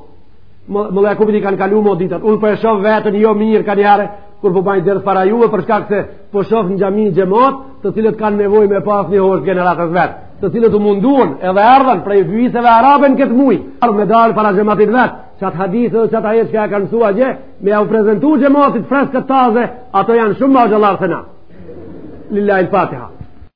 Mulla Jakupit i kanë kalu mo ditët. Unë po e shof veten jo mirë kanihere, kur po baj ders para juve, për shkak se po shof në xhami xhemat, të cilët kanë nevojë me pas një hoxhë t'gjeneratës vet. Të cilët u munduan edhe erdhën prej viseve arabe në këtë muj. Erdhën me dalë para xhematit vet, qat hadith dhe qat ajet që e kanë msu atje, me jau prezentu xhematit freskët taze, ata janë shumë ma gjallë se na. Lil-lahil Fatiha.